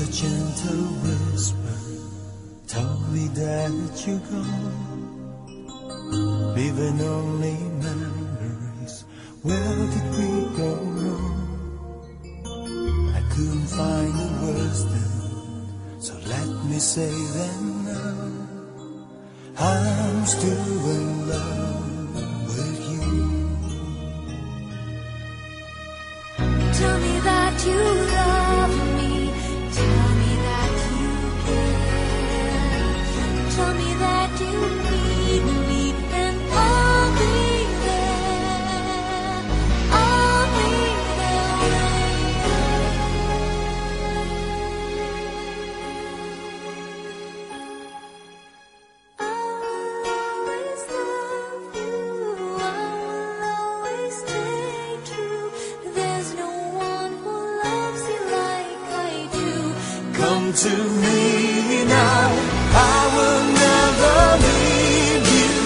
A gentle whisper told me that you're gone, leaving only memories. Where did we go wrong? I couldn't find the words then, so let me say them now. I'm still in love To me now. I will never leave you.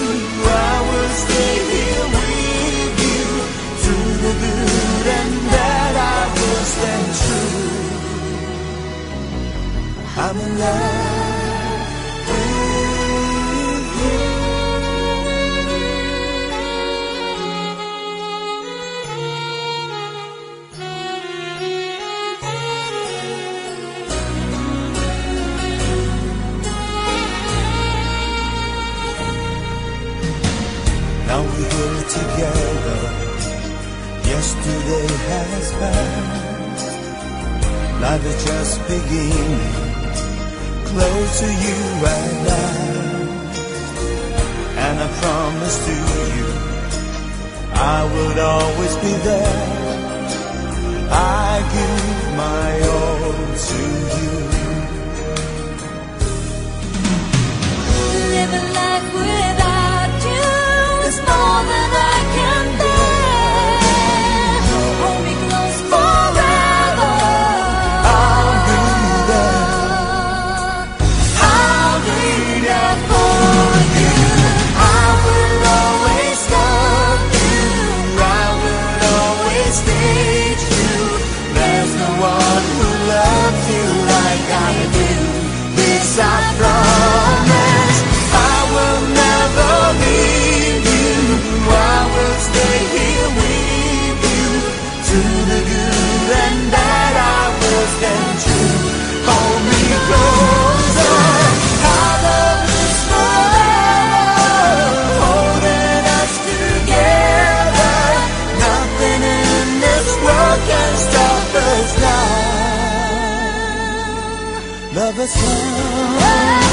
I will stay here with you through the good and bad. I will stand true. I'm in love Now we're here together. Yesterday has passed. Life is just beginning. Close to you at last. And I promise to you, I would always be there. I give my all Love is love.